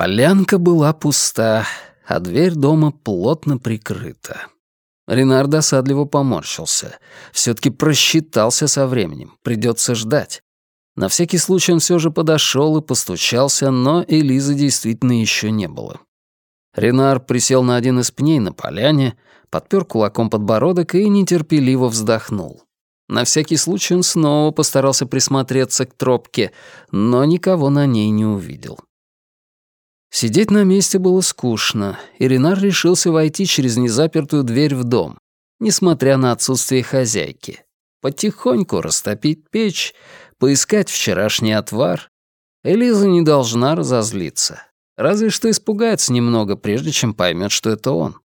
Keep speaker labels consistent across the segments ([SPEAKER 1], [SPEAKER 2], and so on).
[SPEAKER 1] Полянка была пуста, а дверь дома плотно прикрыта. Ренар досадливо поморщился. все таки просчитался со временем, придется ждать. На всякий случай он все же подошел и постучался, но Элизы действительно еще не было. Ренар присел на один из пней на поляне, подпер кулаком подбородок и нетерпеливо вздохнул. На всякий случай он снова постарался присмотреться к тропке, но никого на ней не увидел. Сидеть на месте было скучно, и Ренар решился войти через незапертую дверь в дом, несмотря на отсутствие хозяйки. Потихоньку растопить печь, поискать вчерашний отвар. Элиза не должна разозлиться. Разве что испугается немного, прежде чем поймет, что это он.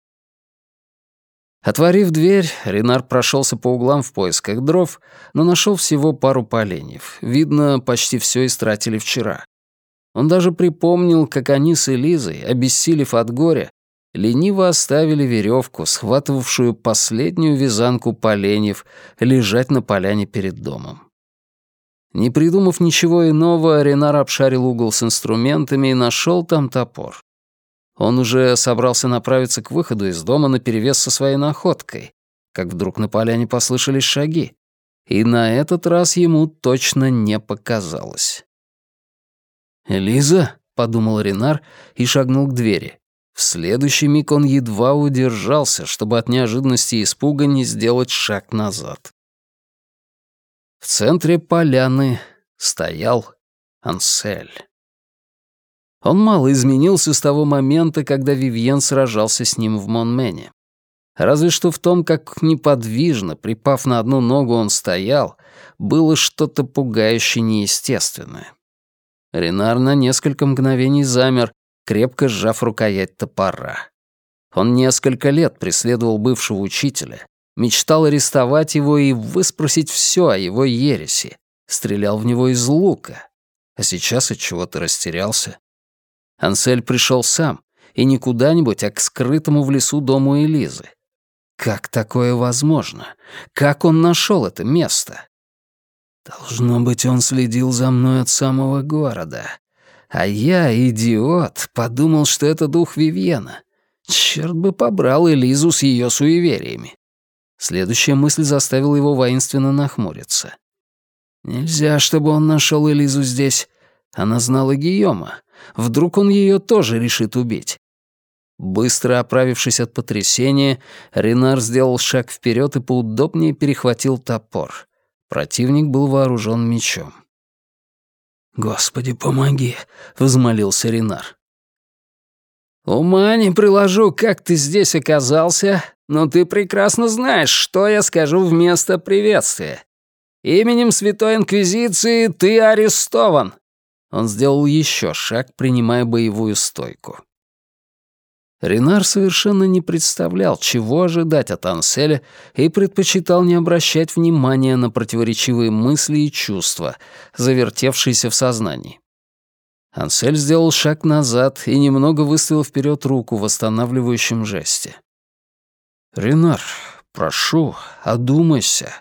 [SPEAKER 1] Отворив дверь, Ренар прошелся по углам в поисках дров, но нашел всего пару поленьев. Видно, почти все истратили вчера. Он даже припомнил, как они с Элизой, обессилев от горя, лениво оставили веревку, схватывавшую последнюю вязанку поленьев, лежать на поляне перед домом. Не придумав ничего иного, Ренар обшарил угол с инструментами и нашел там топор. Он уже собрался направиться к выходу из дома наперевес со своей находкой, как вдруг на поляне послышались шаги. И на этот раз ему точно не показалось. «Элиза?» — подумал Ренар и шагнул к двери. В следующий миг он едва удержался, чтобы от неожиданности и испуга не сделать шаг назад. В центре поляны стоял Ансель. Он мало изменился с того момента, когда Вивьен сражался с ним в Монмене. Разве что в том, как неподвижно, припав на одну ногу, он стоял, было что-то пугающе неестественное. Ренар на несколько мгновений замер, крепко сжав рукоять топора. Он несколько лет преследовал бывшего учителя, мечтал арестовать его и выспросить все о его ереси, стрелял в него из лука, а сейчас от чего-то растерялся. Ансель пришел сам, и не куда-нибудь, а к скрытому в лесу дому Элизы. Как такое возможно? Как он нашел это место? Должно быть, он следил за мной от самого города. А я, идиот, подумал, что это дух Вивьена. Черт бы побрал Элизу с ее суевериями. Следующая мысль заставила его воинственно нахмуриться. Нельзя, чтобы он нашел Элизу здесь. Она знала Гийома. Вдруг он ее тоже решит убить. Быстро оправившись от потрясения, Ренар сделал шаг вперед и поудобнее перехватил топор. Противник был вооружен мечом. «Господи, помоги!» — взмолился Ренар. «Ума не приложу, как ты здесь оказался, но ты прекрасно знаешь, что я скажу вместо приветствия. Именем Святой Инквизиции ты арестован!» Он сделал еще шаг, принимая боевую стойку. Ренар совершенно не представлял, чего ожидать от Анселя и предпочитал не обращать внимания на противоречивые мысли и чувства, завертевшиеся в сознании. Ансель сделал шаг назад и немного выставил вперед руку в восстанавливающем жесте. «Ренар, прошу, одумайся»,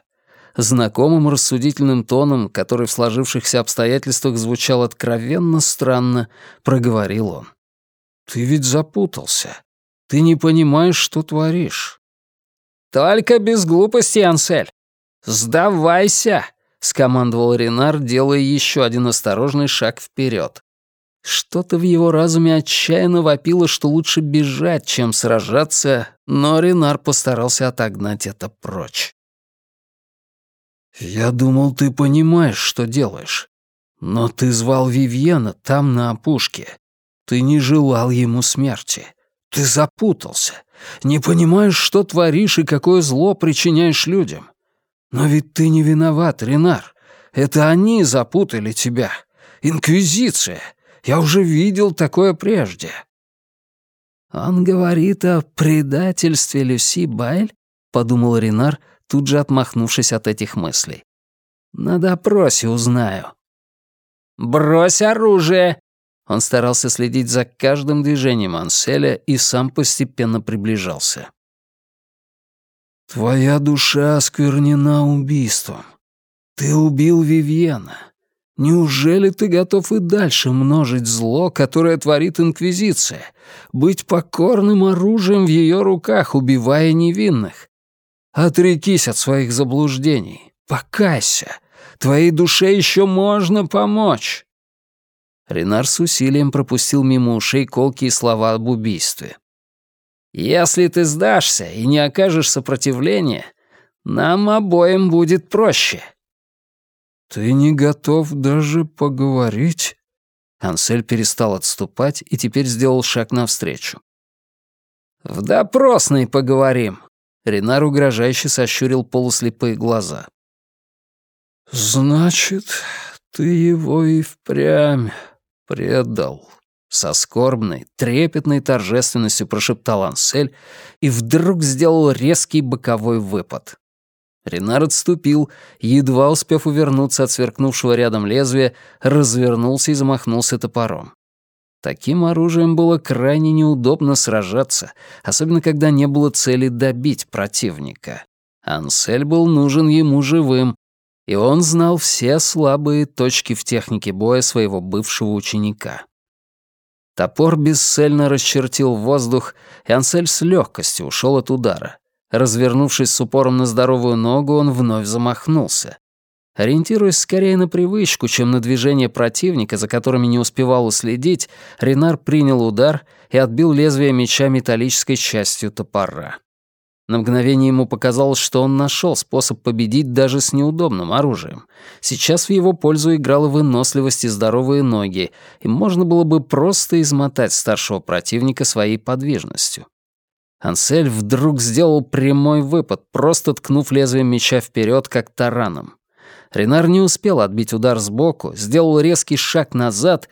[SPEAKER 1] знакомым рассудительным тоном, который в сложившихся обстоятельствах звучал откровенно странно, проговорил он. Ты ведь запутался. Ты не понимаешь, что творишь. Только без глупости, Ансель. Сдавайся, скомандовал Ренар, делая еще один осторожный шаг вперед. Что-то в его разуме отчаянно вопило, что лучше бежать, чем сражаться, но Ренар постарался отогнать это прочь. «Я думал, ты понимаешь, что делаешь. Но ты звал Вивьена там, на опушке. Ты не желал ему смерти. Ты запутался. Не понимаешь, что творишь и какое зло причиняешь людям. Но ведь ты не виноват, Ренар. Это они запутали тебя. Инквизиция. Я уже видел такое прежде. Он говорит о предательстве Люси Байль, подумал Ренар, тут же отмахнувшись от этих мыслей. На допросе узнаю. «Брось оружие!» Он старался следить за каждым движением Анселя и сам постепенно приближался. «Твоя душа осквернена убийством. Ты убил Вивьена. Неужели ты готов и дальше множить зло, которое творит Инквизиция, быть покорным оружием в ее руках, убивая невинных? Отрекись от своих заблуждений, покайся, твоей душе еще можно помочь. Ренар с усилием пропустил мимо ушей колкие слова об убийстве. «Если ты сдашься и не окажешь сопротивления, нам обоим будет проще».
[SPEAKER 2] «Ты не готов даже поговорить?»
[SPEAKER 1] Ансель перестал отступать и теперь сделал шаг навстречу. «В допросной поговорим», — Ренар угрожающе сощурил полуслепые глаза.
[SPEAKER 2] «Значит, ты его и впрямь предал», — со скорбной, трепетной торжественностью прошептал Ансель и вдруг сделал резкий боковой выпад.
[SPEAKER 1] Ренар отступил, едва успев увернуться от сверкнувшего рядом лезвия, развернулся и замахнулся топором. Таким оружием было крайне неудобно сражаться, особенно когда не было цели добить противника. Ансель был нужен ему живым, и он знал все слабые точки в технике боя своего бывшего ученика. Топор бесцельно расчертил воздух, и Ансель с легкостью ушел от удара. Развернувшись с упором на здоровую ногу, он вновь замахнулся. Ориентируясь скорее на привычку, чем на движение противника, за которыми не успевал уследить, Ренар принял удар и отбил лезвие меча металлической частью топора. На мгновение ему показалось, что он нашел способ победить даже с неудобным оружием. Сейчас в его пользу играла выносливость и здоровые ноги, и можно было бы просто измотать старшего противника своей подвижностью. Ансель вдруг сделал прямой выпад, просто ткнув лезвием меча вперед, как тараном. Ренар не успел отбить удар сбоку, сделал резкий шаг назад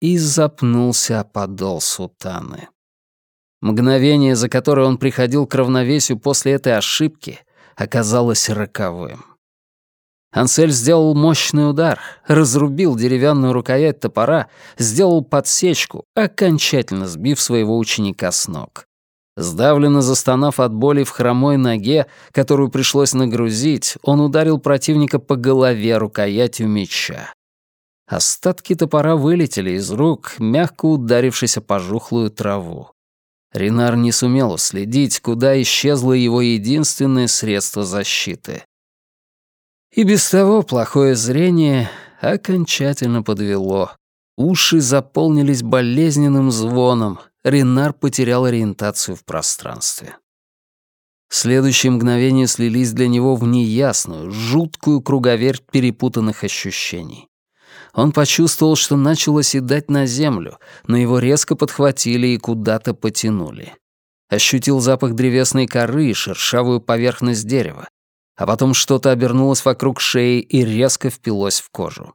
[SPEAKER 1] и запнулся о подол сутаны. Мгновение, за которое он приходил к равновесию после этой ошибки, оказалось роковым. Ансель сделал мощный удар, разрубил деревянную рукоять топора, сделал подсечку, окончательно сбив своего ученика с ног. Сдавленно застонав от боли в хромой ноге, которую пришлось нагрузить, он ударил противника по голове рукоятью меча. Остатки топора вылетели из рук, мягко ударившись о пожухлую траву. Ренар не сумел уследить, куда исчезло его единственное средство защиты. И без того плохое зрение окончательно подвело. Уши заполнились болезненным звоном, Ренар потерял ориентацию в пространстве. Следующие мгновения слились для него в неясную, жуткую круговерть перепутанных ощущений. Он почувствовал, что начал оседать на землю, но его резко подхватили и куда-то потянули. Ощутил запах древесной коры и шершавую поверхность дерева. А потом что-то обернулось вокруг шеи и резко впилось в кожу.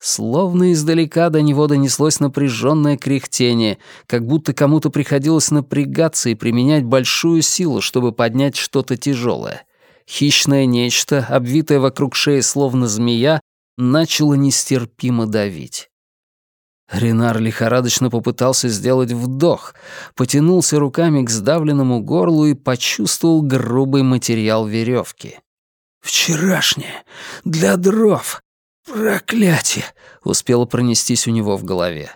[SPEAKER 1] Словно издалека до него донеслось напряженное кряхтение, как будто кому-то приходилось напрягаться и применять большую силу, чтобы поднять что-то тяжелое. Хищное нечто, обвитое вокруг шеи словно змея, начало нестерпимо давить. Ренар лихорадочно попытался сделать вдох, потянулся руками к сдавленному горлу и почувствовал грубый материал веревки. «Вчерашнее! Для дров! «Проклятие!» — успело пронестись у него в голове.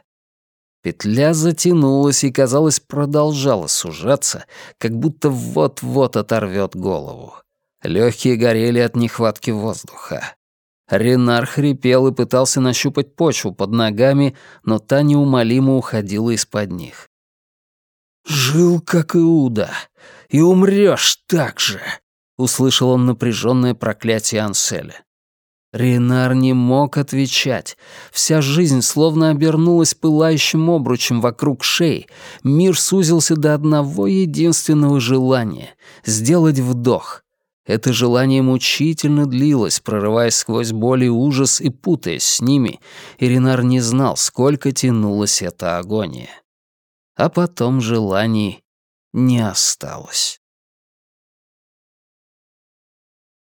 [SPEAKER 1] Петля затянулась и, казалось, продолжала сужаться, как будто вот-вот оторвет голову. Легкие горели от нехватки воздуха. Ренар хрипел и пытался нащупать почву под ногами, но та неумолимо уходила из-под них. «Жил, как Иуда, и умрёшь так же!» — услышал он напряженное проклятие Анселя. Рейнар не мог отвечать. Вся жизнь словно обернулась пылающим обручем вокруг шеи. Мир сузился до одного единственного желания — сделать вдох. Это желание мучительно длилось, прорываясь сквозь боль и ужас и путаясь с ними, и Ренар не знал, сколько тянулась эта агония. А потом желаний не осталось.